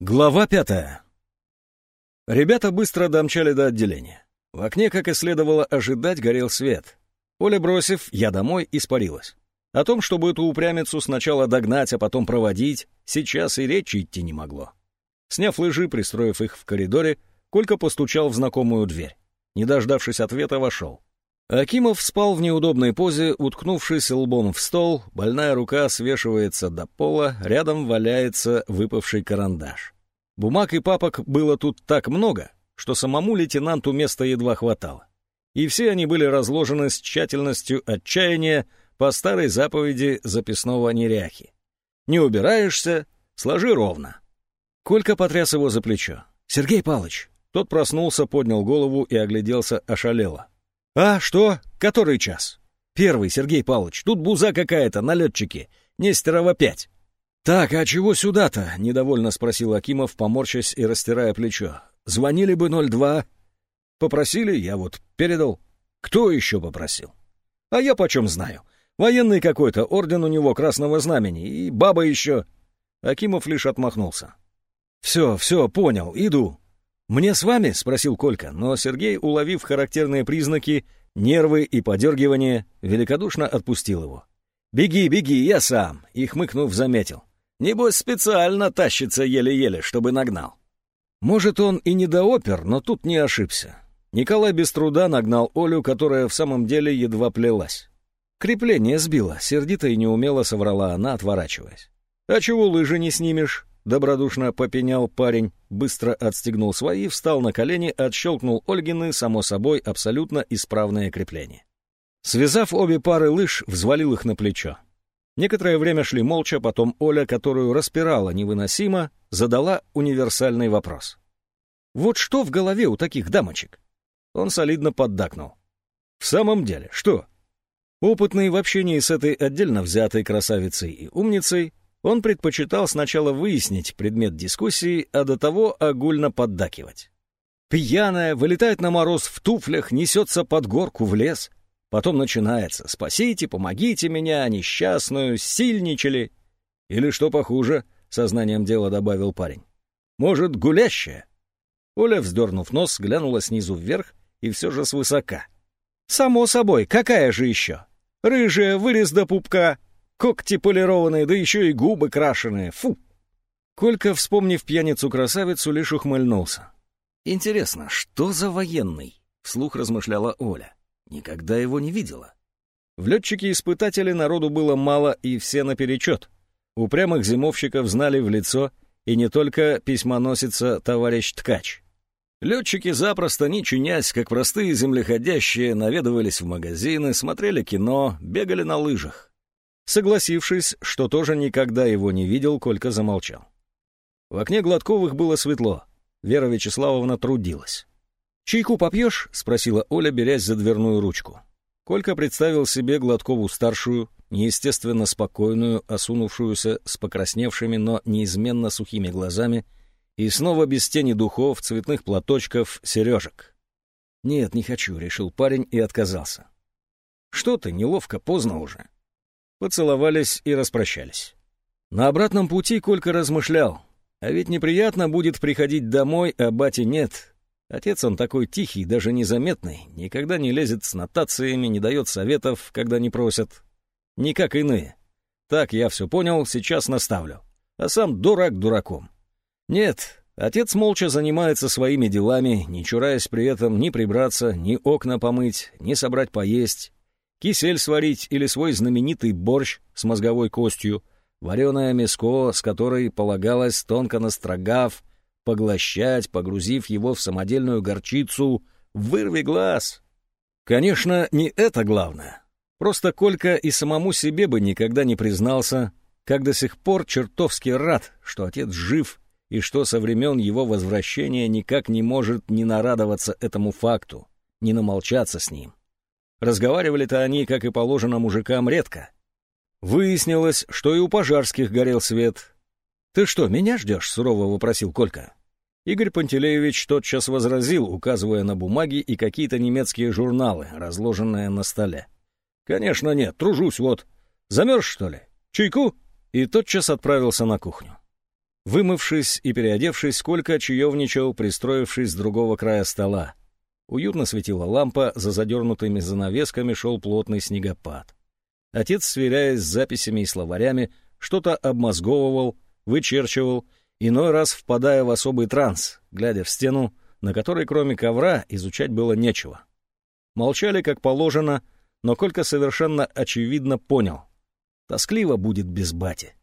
Глава пятая. Ребята быстро домчали до отделения. В окне, как и следовало ожидать, горел свет. Оля, бросив «я домой», испарилась. О том, чтобы эту упрямицу сначала догнать, а потом проводить, сейчас и речи идти не могло. Сняв лыжи, пристроив их в коридоре, Колька постучал в знакомую дверь. Не дождавшись ответа, вошел. Акимов спал в неудобной позе, уткнувшись лбом в стол, больная рука свешивается до пола, рядом валяется выпавший карандаш. Бумаг и папок было тут так много, что самому лейтенанту места едва хватало. И все они были разложены с тщательностью отчаяния по старой заповеди записного неряхи. Не убираешься, сложи ровно. Колька потряс его за плечо. «Сергей Палыч!» Тот проснулся, поднял голову и огляделся ошалело. «А, что? Который час?» «Первый, Сергей Павлович. Тут буза какая-то, налетчики. Нестерова пять». «Так, а чего сюда-то?» — недовольно спросил Акимов, поморщась и растирая плечо. «Звонили бы 02». «Попросили, я вот передал». «Кто еще попросил?» «А я почем знаю. Военный какой-то, орден у него Красного Знамени, и баба еще». Акимов лишь отмахнулся. «Все, все, понял, иду». «Мне с вами?» — спросил Колька, но Сергей, уловив характерные признаки, нервы и подергивания, великодушно отпустил его. «Беги, беги, я сам!» — и, хмыкнув, заметил. «Небось, специально тащится еле-еле, чтобы нагнал». Может, он и не доопер, но тут не ошибся. Николай без труда нагнал Олю, которая в самом деле едва плелась. Крепление сбило, сердито и неумело соврала она, отворачиваясь. «А чего лыжи не снимешь?» — добродушно попенял парень, быстро отстегнул свои, встал на колени, отщелкнул Ольгины, само собой, абсолютно исправное крепление. Связав обе пары лыж, взвалил их на плечо. Некоторое время шли молча, потом Оля, которую распирала невыносимо, задала универсальный вопрос. «Вот что в голове у таких дамочек?» Он солидно поддакнул. «В самом деле, что?» Опытный в общении с этой отдельно взятой красавицей и умницей, он предпочитал сначала выяснить предмет дискуссии, а до того огульно поддакивать. Пьяная, вылетает на мороз в туфлях, несется под горку в лес. Потом начинается «Спасите, помогите меня, несчастную, сильничали». Или что похуже, сознанием дела добавил парень. Может, гулящая? Оля, вздернув нос, глянула снизу вверх и все же свысока. «Само собой, какая же еще? Рыжая, вырез до пупка, Когти полированные, да еще и губы крашеные. Фу!» Колька, вспомнив пьяницу-красавицу, лишь ухмыльнулся. «Интересно, что за военный?» — вслух размышляла Оля. «Никогда его не видела». В летчике-испытателе народу было мало и все наперечет. Упрямых зимовщиков знали в лицо, и не только письмоносица товарищ Ткач. Летчики запросто, не чинясь, как простые землеходящие, наведывались в магазины, смотрели кино, бегали на лыжах. Согласившись, что тоже никогда его не видел, Колька замолчал. В окне Гладковых было светло. Вера Вячеславовна трудилась. «Чайку попьешь?» — спросила Оля, берясь за дверную ручку. Колька представил себе Гладкову-старшую, неестественно спокойную, осунувшуюся с покрасневшими, но неизменно сухими глазами, и снова без тени духов, цветных платочков, сережек. «Нет, не хочу», — решил парень и отказался. «Что ты, неловко, поздно уже. Поцеловались и распрощались. На обратном пути Колька размышлял. А ведь неприятно будет приходить домой, а бати нет. Отец он такой тихий, даже незаметный, никогда не лезет с нотациями, не дает советов, когда не просят. Не как иные. Так, я все понял, сейчас наставлю. А сам дурак дураком. Нет, отец молча занимается своими делами, не чураясь при этом ни прибраться, ни окна помыть, ни собрать поесть, кисель сварить или свой знаменитый борщ с мозговой костью, вареное мяско, с которой полагалось, тонко настрогав, поглощать, погрузив его в самодельную горчицу, вырви глаз. Конечно, не это главное. Просто Колька и самому себе бы никогда не признался, как до сих пор чертовски рад, что отец жив и что со времен его возвращения никак не может не нарадоваться этому факту, не намолчаться с ним. Разговаривали-то они, как и положено мужикам, редко. Выяснилось, что и у пожарских горел свет. «Ты что, меня ждешь?» — сурово вопросил Колька. Игорь Пантелеевич тотчас возразил, указывая на бумаги и какие-то немецкие журналы, разложенные на столе. «Конечно нет, тружусь вот. Замерз, что ли? Чайку?» И тотчас отправился на кухню. Вымывшись и переодевшись, Колька чаевничал, пристроившись с другого края стола. Уютно светила лампа, за задернутыми занавесками шел плотный снегопад. Отец, сверяясь с записями и словарями, что-то обмозговывал, вычерчивал, иной раз впадая в особый транс, глядя в стену, на которой кроме ковра изучать было нечего. Молчали, как положено, но Колька совершенно очевидно понял. Тоскливо будет без бати.